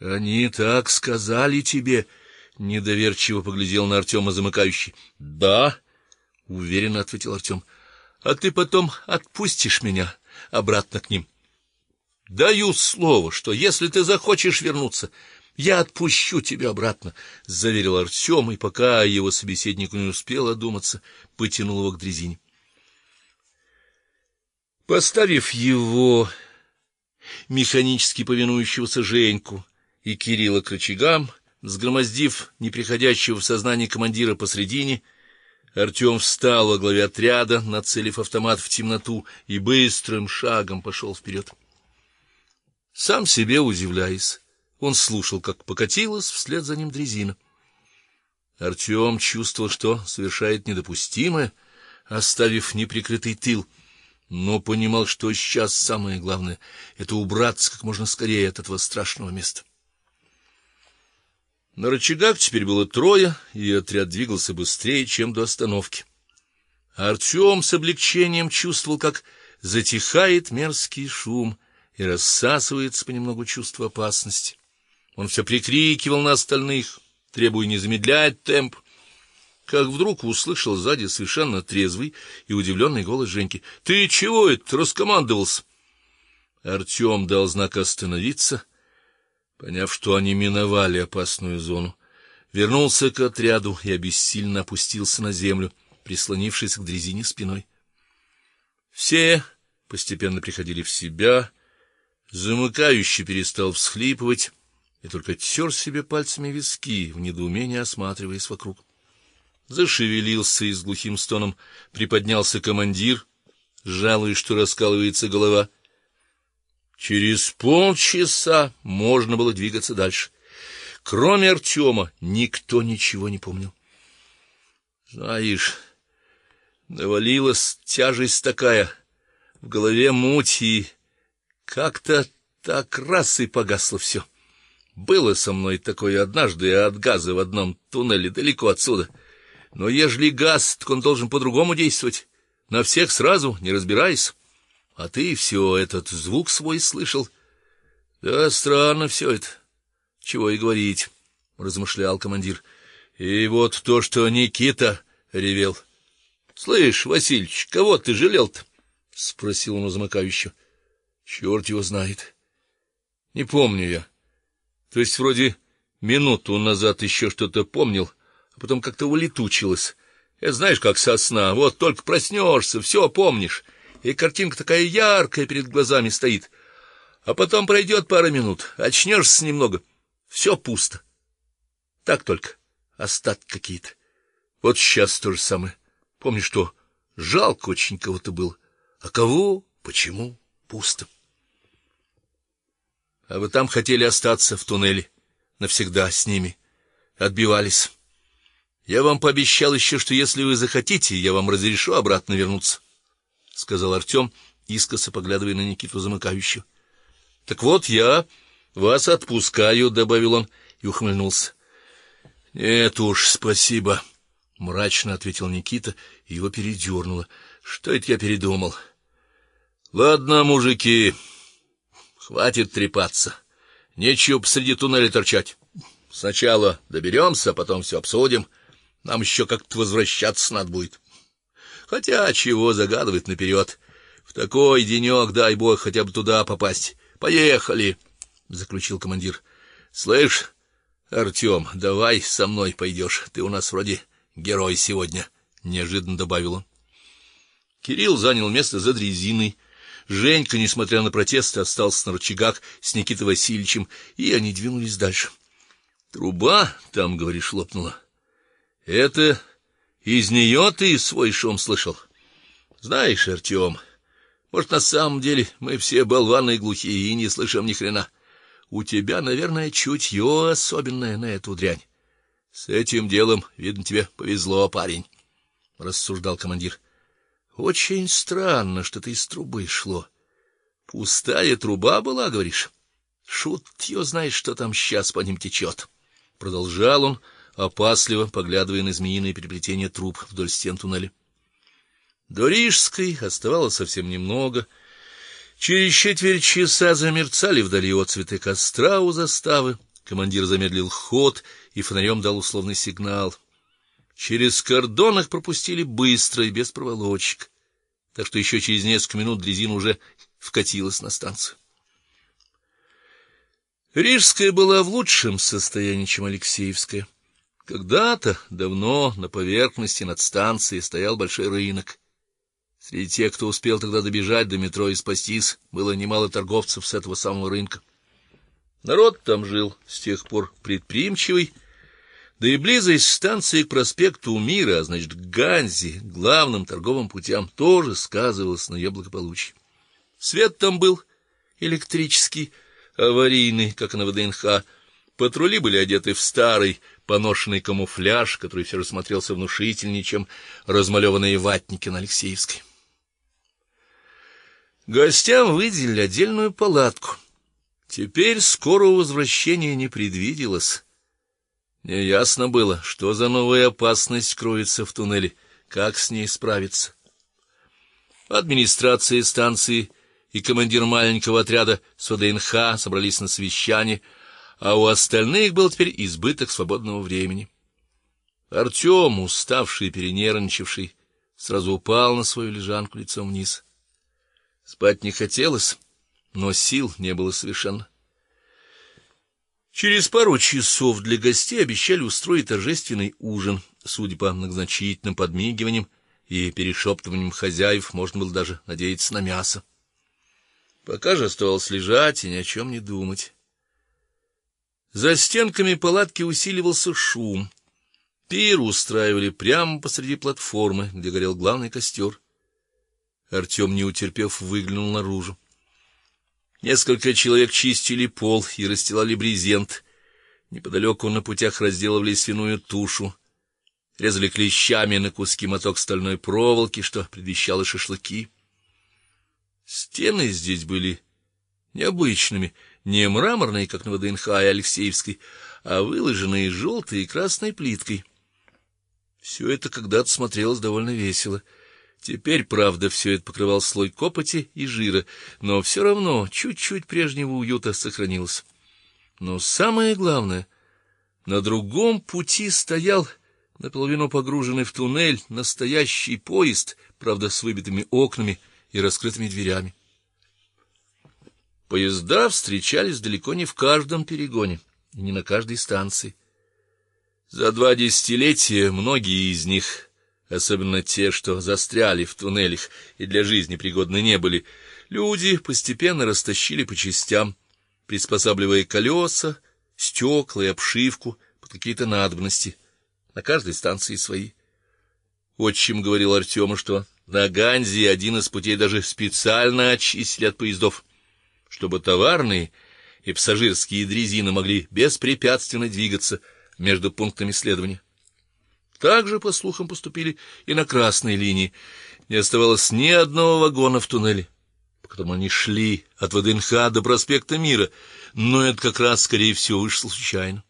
Они так сказали тебе, недоверчиво поглядел на Артема замыкающий. Да, уверенно ответил Артем. А ты потом отпустишь меня обратно к ним. Даю слово, что если ты захочешь вернуться, я отпущу тебя обратно, заверил Артем, и пока его собеседник не успел одуматься, потянул его к дрезине. Поставив его механически повинующегося Женьку и Кирилла к рычагам, сгромоздив неприходящего в сознание командира посредине, Артем встал во главе отряда, нацелив автомат в темноту и быстрым шагом пошел вперед. Сам себе удивляясь, он слушал, как покатилась вслед за ним дрезина. Артем чувствовал, что совершает недопустимое, оставив неприкрытый тыл, но понимал, что сейчас самое главное это убраться как можно скорее от этого страшного места. На рычагах теперь было трое, и отряд двигался быстрее, чем до остановки. Артем с облегчением чувствовал, как затихает мерзкий шум и рассасывается понемногу чувство опасности. Он все прикрикивал на остальных, требуя не замедлять темп, как вдруг услышал сзади совершенно трезвый и удивленный голос Женьки: "Ты чего это раскомандовался?" Артем дал знак остановиться, поняв, что они миновали опасную зону, вернулся к отряду и обессиленно опустился на землю, прислонившись к дрезине спиной. Все постепенно приходили в себя, Замыкающий перестал всхлипывать и только тер себе пальцами виски, в недоумении осматриваясь вокруг. Зашевелился и с глухим стоном приподнялся командир, жалуясь, что раскалывается голова. Через полчаса можно было двигаться дальше. Кроме Артема никто ничего не помнил. Знаешь, навалилась тяжесть такая, в голове муть и как-то так раз и погасло все. Было со мной такое однажды от газа в одном туннеле далеко отсюда. Но ежели газ, так он должен по-другому действовать, на всех сразу, не разбираясь. А ты все этот звук свой слышал. Да странно все это. Чего и говорить, размышлял командир. И вот то, что Никита ревел. Слышь, Васильич, кого ты жалел-то? спросил он у замыкающего. Черт его знает. Не помню я. То есть вроде минуту назад еще что-то помнил, а потом как-то улетучилось. Это знаешь, как со сна. Вот только проснешься, все помнишь, и картинка такая яркая перед глазами стоит. А потом пройдет пара минут, очнешься немного, все пусто. Так только остатки какие-то. Вот сейчас то же самое. Помнишь, что жалко очень кого-то было. А кого? Почему? Пусто. А вы там хотели остаться в туннеле навсегда с ними. Отбивались. Я вам пообещал еще, что если вы захотите, я вам разрешу обратно вернуться, сказал Артем, искоса поглядывая на Никиту замыкающего. Так вот я вас отпускаю, добавил он и ухмыльнулся. Нет уж, спасибо, мрачно ответил Никита, и его передернуло. Что это я передумал? Ладно, мужики, Хватит трепаться. Нечего посреди туннеля торчать. Сначала доберемся, а потом все обсудим. Нам еще как-то возвращаться надо будет. Хотя чего загадывать наперед. В такой денек, дай бог, хотя бы туда попасть. Поехали, заключил командир. Слышь, Артем, давай со мной пойдешь. Ты у нас вроде герой сегодня, неожиданно добавил он. Кирилл занял место за дрезиной Женька, несмотря на протесты, остался на рычагах с Никитой Васильевичем, и они двинулись дальше. Труба там, говоришь, лопнула. Это из нее ты свой шум слышал? Знаешь, Артем, может, на самом деле мы все болваны и глухие и не слышим ни хрена. У тебя, наверное, чутье особенное на эту дрянь. С этим делом, видно, тебе повезло, парень, рассуждал командир. Очень странно, что это из трубы шло. Пустая труба была, говоришь? Шут ее знает, что там сейчас по ним течет. Продолжал он, опасливо поглядывая на змеиные переплетения труб вдоль стен туннеля. До Рижской оставалось совсем немного. Через четверть часа замерцали вдали отцветы костра у заставы, Командир замедлил ход и фонарем дал условный сигнал. Через кордон их пропустили быстро и без проволочек, так что еще через несколько минут дрезина уже вкатилась на станцию. Рижская была в лучшем состоянии, чем Алексеевская. Когда-то давно на поверхности над станцией стоял большой рынок. Среди тех, кто успел тогда добежать до метро и спастись, было немало торговцев с этого самого рынка. Народ там жил с тех пор предприимчивый, да и близость станции к проспекту Мира, а значит, к Ганзе, главным торговым путям, тоже сказывалась на ее благополучии. Свет там был электрический, аварийный, как на ВДНХ. Патрули были одеты в старый поношенный камуфляж, который все же смотрелся внушительнее, чем размалеванные ватники на Алексеевской. Гостям выделили отдельную палатку. Теперь скорого возвращения не предвиделось. Неясно было, что за новая опасность кроется в туннеле, как с ней справиться. Администрация станции и командир маленького отряда СОДНХ собрались на совещание, а у остальных был теперь избыток свободного времени. Артем, уставший и перенервничавший, сразу упал на свою лежанку лицом вниз. Спать не хотелось, но сил не было совершенно. Через пару часов для гостей обещали устроить торжественный ужин. Судя по многозначительным подмигиваниям и перешептываниям хозяев, можно было даже надеяться на мясо. Пока же оставалось лежать и ни о чем не думать. За стенками палатки усиливался шум. Пир устраивали прямо посреди платформы, где горел главный костер. Артем, не утерпев, выглянул наружу. Несколько человек чистили пол и расстилали брезент. Неподалеку на путях разделывали свиную тушу, резали клещами на куски моток стальной проволоки, что предвещало шашлыки. Стены здесь были необычными, не мраморные, как на ВДНХ и Алексеевской, а выложенные желтой и красной плиткой. Все это когда-то смотрелось довольно весело. Теперь, правда, все это покрывал слой копоти и жира, но все равно чуть-чуть прежнего уюта сохранилось. Но самое главное, на другом пути стоял наполовину погруженный в туннель настоящий поезд, правда, с выбитыми окнами и раскрытыми дверями. Поезда встречались далеко не в каждом перегоне не на каждой станции. За два десятилетия многие из них особенно те, что застряли в туннелях и для жизни пригодны не были, люди постепенно растащили по частям, приспосабливая колеса, стекла и обшивку под какие-то надобности. На каждой станции свои. Отчим говорил Артему, что на Ганзе один из путей даже специально очистили от поездов, чтобы товарные и пассажирские дрезины могли беспрепятственно двигаться между пунктами следования. Также, по слухам, поступили и на красной линии. Не оставалось ни одного вагона в туннеле, по которому они шли от ВДНХ до проспекта Мира, но это как раз скорее всего вышло случайно.